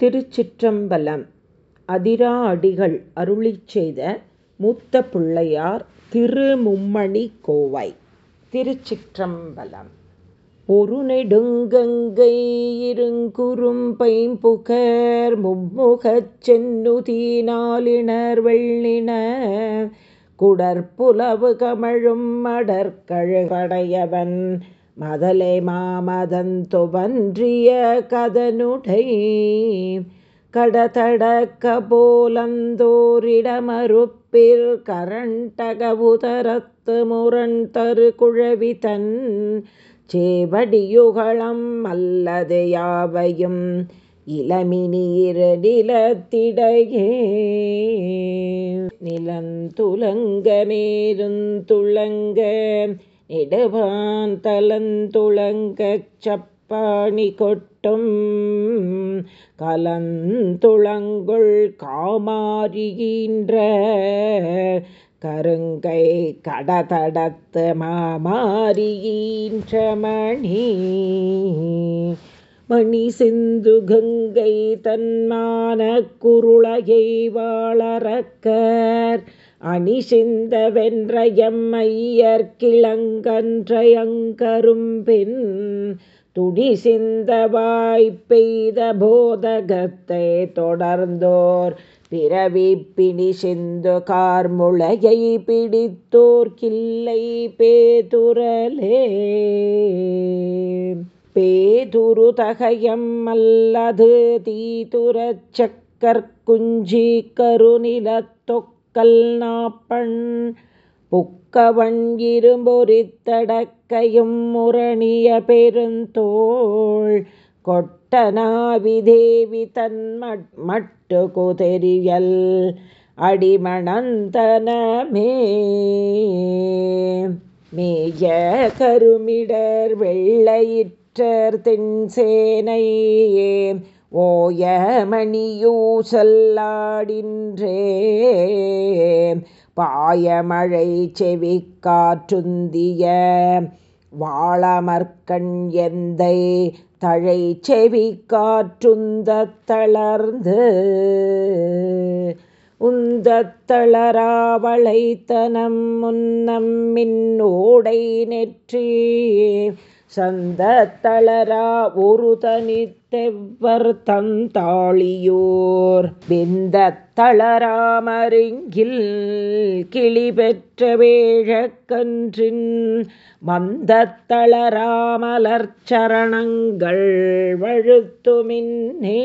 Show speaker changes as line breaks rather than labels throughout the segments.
திருச்சிற்றம்பலம். அதிரா அடிகள் அருளிச் செய்த மூத்த பிள்ளையார் திருமும்மணி கோவை. திருச்சிற்றம்பலம். ஒரு நெடுங்கங்கை இருங்குறும்பைம்புகர் மும்முகச் சென்னுதீனாலினர் வெள்ளின குடற்புலவு கமழும் மடற்கழகடையவன் மதலை மாமதந்தொவன்றிய கதனுடை கடதடக்க போலந்தோரிடமறுப்பில் கரண்டக உதரத்து முரண் தரு குழவிதன் சேவடியுகளம் அல்லது யாவையும் இளமினீர் நிலத்திடையே. நிலந்துலங்க மேருந்துளங்க நெடுவான் தலந்துளங்கச் சப்பாணி கொட்டும். கலந்துளங்குள் காமாரிகின்ற கருங்கை கடதடத்து மாமாரிகின்ற மணி. மணி சிந்து கங்கை தன்மான குருளையை வாழறக்கர். அணி சிந்த வென்றயம் ஐயர் துடி சிந்த வாய்ப்பெய்த போதகத்தை தொடர்ந்தோர் பிறவி பிணி சிந்து கார்முளையை பிடித்தோர் கிள்ளை பேதுரலே பேதுரு தகையம் அல்லது தீதுரச் சக்கற்குஞ்சி கருநிலத்தொக் கல்நாப்பண் புக்கவன் இரும்பொறித்தடக்கையும் முரணிய பெருந்தோள் கொட்டனாவி தேவி தன் மட்டு குதெரியல் அடிமணந்தனமே மேய கருமிடர் வெள்ளையிற்றர் தென்சேனையே ஓயமணியூசல்லாடின்றே பாயமழை செவி காற்றுந்திய வாழமற்கண் எந்தை தழை செவி காற்றுந்த தளர்ந்து உந்தத்தளராவளைத்தனம் முன்னம் மின்னோடை நெற்றி சந்த தளரா ஒரு தெவ்வர் தந்தாளியோர். வெந்த தளராமருங்கில் கிளி பெற்ற வேழக்கன்றின் மந்த தளராமலர் சரணங்கள் வழுத்துமின்னே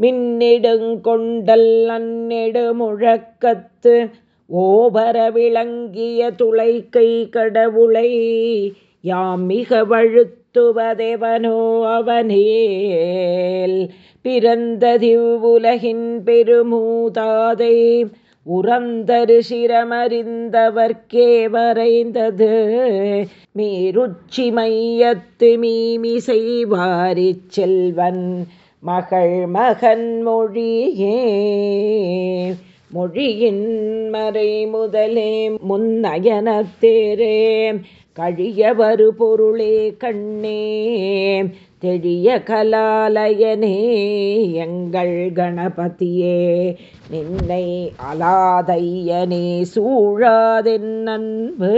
மின்னிடுங்கொண்டல் அந்நெடுமுழக்கத்து ஓபர விளங்கிய துளைக்கை கடவுளை யாம் மிக வழுத்து வழுத்துவதெவனோ அவனேல் பிறந்ததிவ்வுலகின் பெருமூதாதை உறந்தரு சிரமறிந்தவர்க்கே வரைந்தது. மீருச்சி மையத்து மீமிசை வாரிச் செல்வன் மகள் மகன் மொழியே. மொழியின் மறை முதலே முன்னயனத்தேரே. கழியவரு பொருளே கண்ணே தெரிய கலாலயனே எங்கள் கணபதியே நின்னை அலாதையனே சூழாதென் அன்பு.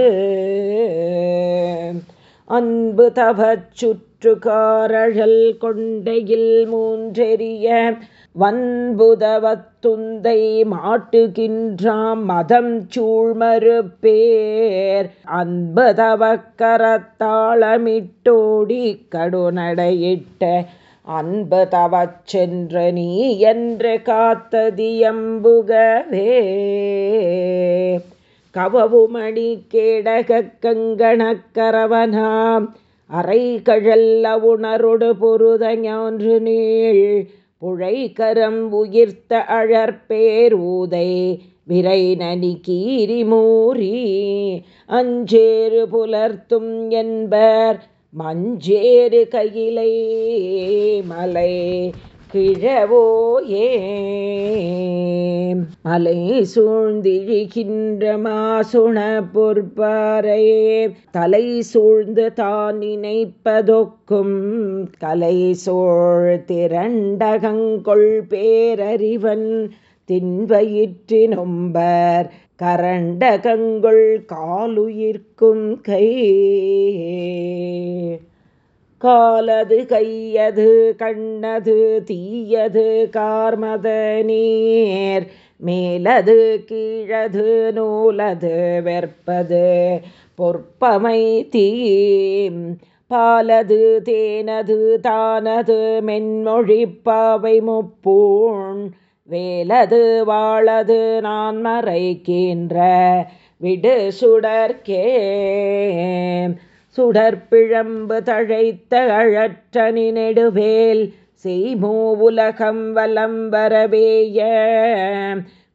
அன்பு தவச் சுற்றுகாரழல் கொண்டையில் மூன்றெறிய வன்புதவத்துந்தை மாட்டுகின்றாம் மதம் சூழ்மறுப்பேர். அன்புதவக்கரத்தாளமிட்டோடி கடுநடையிட்ட அன்பு தவச் சென்ற நீ என்று காத்ததியம்புகவே. கவவுமணி கேடக கங்கணக்கரவனாம் அரை கழல்ல உணரொடு பொருத நீள் புழைகரம் உயிர்த்த அழற்பேரூதை விரை நனி கீரி மூரி அஞ்சேறு புலர்த்தும் என்பர் மஞ்சேறு கையிலை மலை கிழவோயே மலை சூழ்ந்திழிகின்ற மாசுண பொற்பாறையே தலை சூழ்ந்து தான் நினைப்பதொக்கும் கலை சோழ் திரண்டகங்கொள் பேரறிவன் தின்வயிற்றி நொம்பர் கரண்டகங்கொள் காலுயிர்க்கும் கை. காலது கையது கண்ணது தீயது கார்மத நீர். மேலது கீழது நூலது வெற்பது. பொற்பமை தீ பாலது தேனது தானது மென்மொழி பாவை முப்பூண். வேலது வாழது நான் மறைக்கின்ற விடு சுடர்கே சுடற்பிழம்பு தழைத்த அழற்றனி நெடுவேல் செய்மூ உலகம் வலம் வரவேய.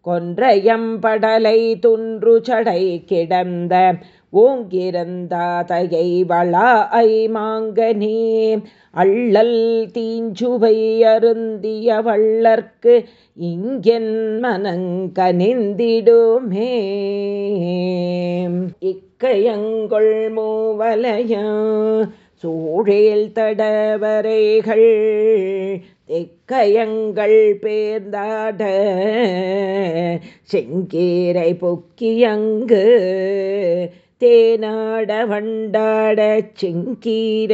கொன்றையம் படலை துன்று சடை கிடந்த ஓங்கிருந்தாதையை வளா ஐ மாங்கனே. அள்ளல் தீஞ்சுவை அருந்திய வள்ளற்கு இங்கென் மனங்கனிந்திடுமே. இக்கையங்கொள் மூவலைய சூழேல் தடவரைகள் தெக்கயங்கள் பேர்ந்தாட செங்கீரை பொக்கியங்கு தேனாட வண்டாட செங்கீரையாடின்றே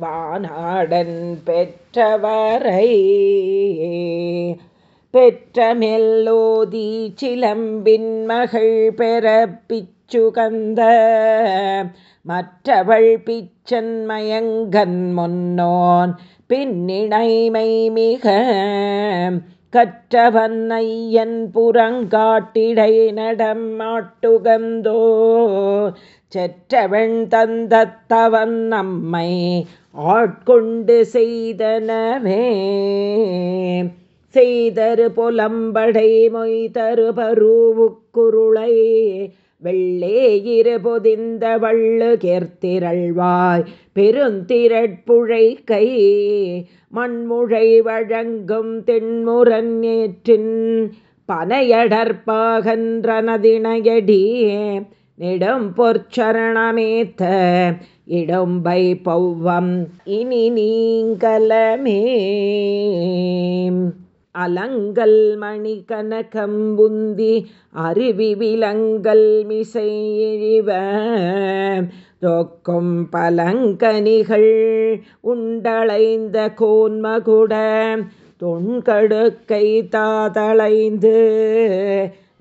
வானாடன் பெற்றவரை பெற்ற மெல்லோதி சிலம்பின் மகள் பெறப்பிச்சுகந்த மற்றவள் பிச்சன் மயங்கன் முன்னோன். பின்னிணைமை மிக கற்றவன் ஐயன் புறங்காட்டிடை நடம் மாட்டுகந்தோ செற்றவன் தந்தத்தவன் நம்மை ஆட்கொண்டு செய்தனவே. செய்தரு புலம்படை மொய்தரு பருவுக்குருளை வெள்ளே இரு பொதிந்த வள்ளு கேர்த்திரள்வாய். பெருந்திரட்புழை கை மண்முழை வழங்கும் தென்முரன் ஏற்றின் பனையடற்பாகன்றனதிணையடி நெடும் பொற்சரணமேத்த இடம்பை பௌவம் இனி நீங்கலமே. அலங்கல் மணி கனகம்புந்தி அருவி விலங்கல் மிசை இழிவ தொக்கும் பலங்கனிகள் உண்டளைந்த கோன்மகுட தொண்கடுக்கை தாதளைந்து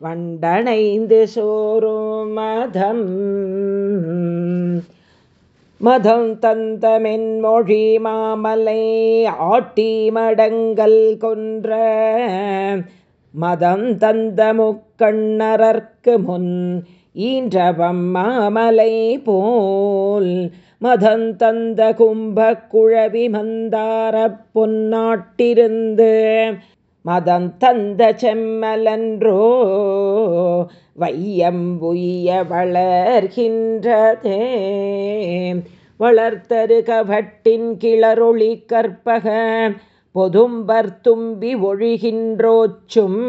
வண்டனைந்து சோறும் மதம். மதம் தந்த மென்மொழி மாமலை ஆட்டி மடங்கல் கொன்ற. மதம் தந்த முக்கண்ணரற்கு முன் ஈன்றவம் மாமலை போல். மதம் தந்த கும்பக்குழவி மந்தார பொன்னாட்டிருந்து மதம் தந்த செம்மலன்றோ வையம் உய்ய வளர்கின்றதே. வளர்த்தரு கபட்டின் கிளரொளி கற்பக பொதும்பர் தும்பி ஒழிகின்றோச்சும்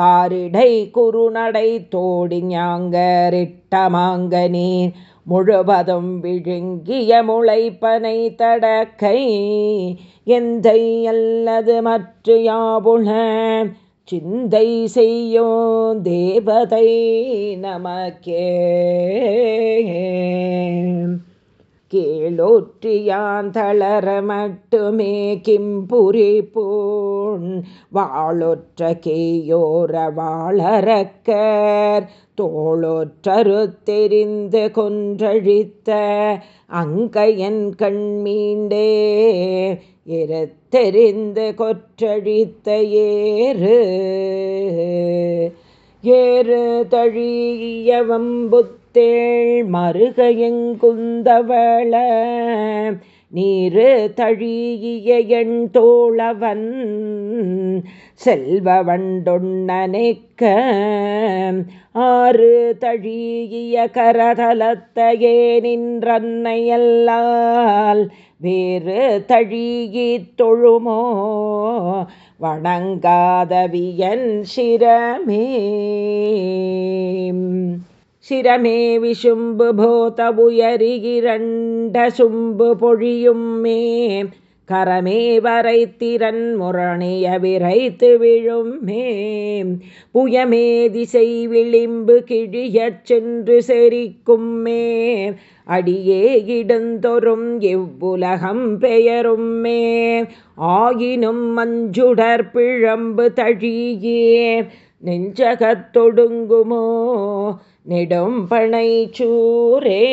பாரிடை குறுநடை தோடி ஞாங்கரிட்டமாங்க நீர் முழுவதும் விழுங்கிய முளைப்பனை தடக்கை எந்தை அல்லது மற்ற யாவுள சிந்தை செய்யும் தேவதை நமக்கே. கீழொற்றியாந்தளர தளர மட்டுமே கிம்புரி பூண் வாழொற்ற கேயோர வாழறக்கர் தோளொற்றரு தெரிந்து கொன்றழித்த அங்கையன் கண்மீண்டே எருத்தெறிந்து கொற்றழித்த ஏறு. ஏறு தழியவம்புத்தேள் மருகையங்குந்தவள நீரு தழியிய எண் தோழவன் செல்வ வண்டொன்னனைக்க ஆறு தழியிய கரதலத்தையே நின்றன்னையல்லால் வேறு தழியித் தொழுமோ வணங்காதவியன் சிரமே. சிரமே விசும்பு போத உயரிகிரண்ட சும்பு பொழியும் மே. கரமே வரைத்திறன் முரணிய விரைத்து விழும் மே. புயமே திசை விளிம்பு கிழியச் சென்று செரிக்கும் மே. அடியே இடந்தொரும் இவ்வுலகம் பெயரும் மே. ஆயினும் மஞ்சுடர் பிழம்பு தழியே. நெஞ்சகத்தொடுங்குமோ நெடும் சூரே.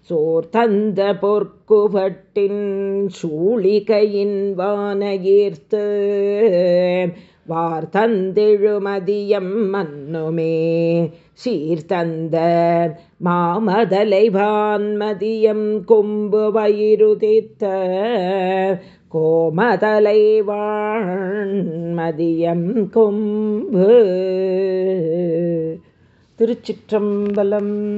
சோர் தந்த பொற்குவட்டின் சூழிகையின் வானகீர்த்து வார்த்தந்தெழுமதியம் மன்னுமே. சீர்தந்த மாமதலை வான்மதியம் கொம்பு வயிறுதித்த கோமதலை வாழ்மதியம் கொம்பு. திருச்சிற்றம்பலம்.